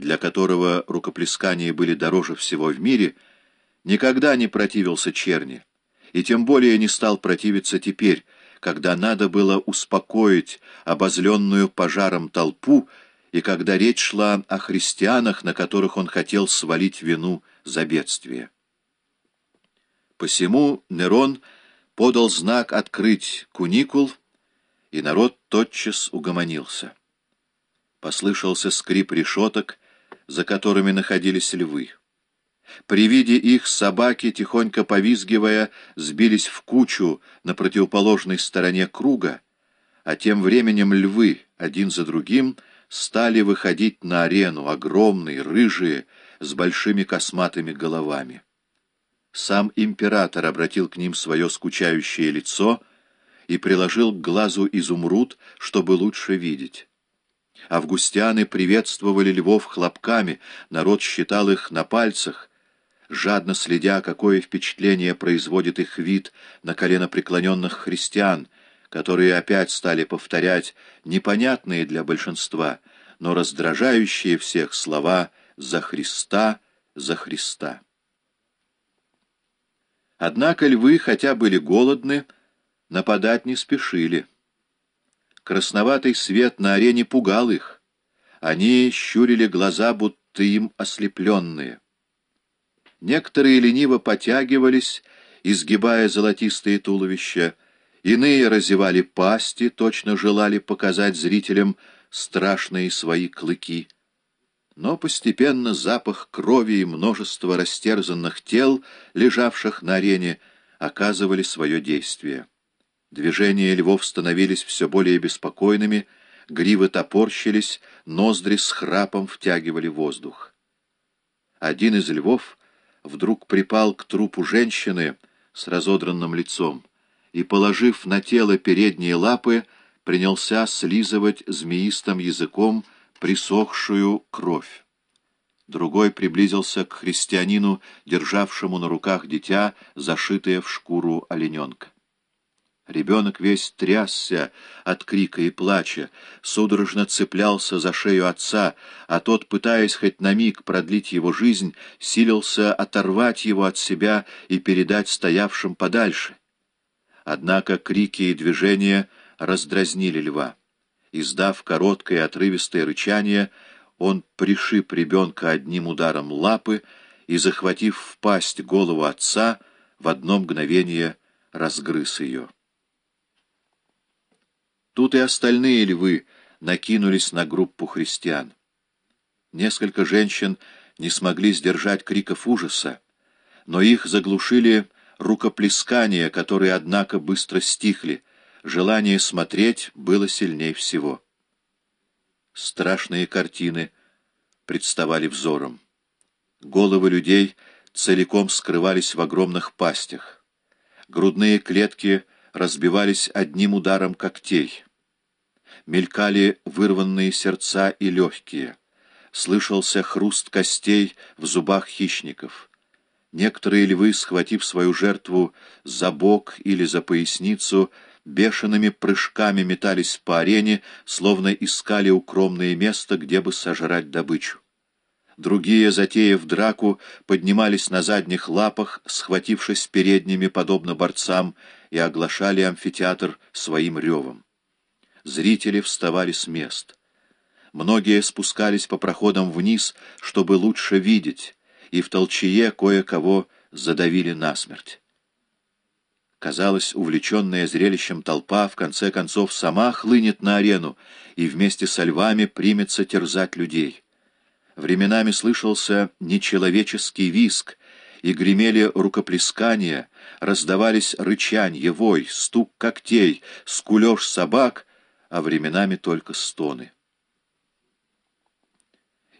для которого рукоплескания были дороже всего в мире, никогда не противился черни, и тем более не стал противиться теперь, когда надо было успокоить обозленную пожаром толпу и когда речь шла о христианах, на которых он хотел свалить вину за бедствие. Посему Нерон подал знак открыть куникул, и народ тотчас угомонился. Послышался скрип решеток, за которыми находились львы. При виде их собаки, тихонько повизгивая, сбились в кучу на противоположной стороне круга, а тем временем львы, один за другим, стали выходить на арену, огромные, рыжие, с большими косматыми головами. Сам император обратил к ним свое скучающее лицо и приложил к глазу изумруд, чтобы лучше видеть. Августяны приветствовали львов хлопками, народ считал их на пальцах, жадно следя, какое впечатление производит их вид на коленопреклоненных христиан, которые опять стали повторять непонятные для большинства, но раздражающие всех слова «за Христа, за Христа». Однако львы, хотя были голодны, нападать не спешили. Красноватый свет на арене пугал их. Они щурили глаза, будто им ослепленные. Некоторые лениво потягивались, изгибая золотистые туловища, иные разевали пасти, точно желали показать зрителям страшные свои клыки. Но постепенно запах крови и множество растерзанных тел, лежавших на арене, оказывали свое действие. Движения львов становились все более беспокойными, гривы топорщились, ноздри с храпом втягивали воздух. Один из львов вдруг припал к трупу женщины с разодранным лицом и, положив на тело передние лапы, принялся слизывать змеистым языком присохшую кровь. Другой приблизился к христианину, державшему на руках дитя, зашитое в шкуру олененка. Ребенок весь трясся от крика и плача, судорожно цеплялся за шею отца, а тот, пытаясь хоть на миг продлить его жизнь, силился оторвать его от себя и передать стоявшим подальше. Однако крики и движения раздразнили льва. Издав короткое отрывистое рычание, он пришиб ребенка одним ударом лапы и, захватив в пасть голову отца, в одно мгновение разгрыз ее. Тут и остальные львы накинулись на группу христиан. Несколько женщин не смогли сдержать криков ужаса, но их заглушили рукоплескания, которые, однако, быстро стихли. Желание смотреть было сильней всего. Страшные картины представали взором. Головы людей целиком скрывались в огромных пастях. Грудные клетки — разбивались одним ударом когтей. Мелькали вырванные сердца и легкие. Слышался хруст костей в зубах хищников. Некоторые львы, схватив свою жертву за бок или за поясницу, бешеными прыжками метались по арене, словно искали укромное место, где бы сожрать добычу. Другие, затеяв драку, поднимались на задних лапах, схватившись передними, подобно борцам, и оглашали амфитеатр своим ревом. Зрители вставали с мест. Многие спускались по проходам вниз, чтобы лучше видеть, и в толчее кое-кого задавили насмерть. Казалось, увлеченная зрелищем толпа в конце концов сама хлынет на арену и вместе со львами примется терзать людей. Временами слышался нечеловеческий виск, и гремели рукоплескания, раздавались рычанье, вой, стук когтей, скулеж собак, а временами только стоны.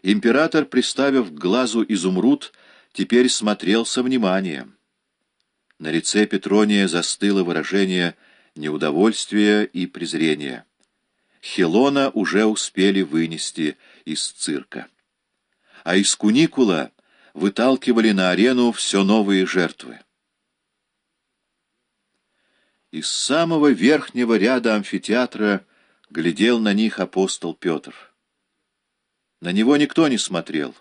Император, приставив к глазу изумруд, теперь смотрел со вниманием. На лице Петрония застыло выражение неудовольствия и презрения. Хелона уже успели вынести из цирка а из куникула выталкивали на арену все новые жертвы. Из самого верхнего ряда амфитеатра глядел на них апостол Петр. На него никто не смотрел.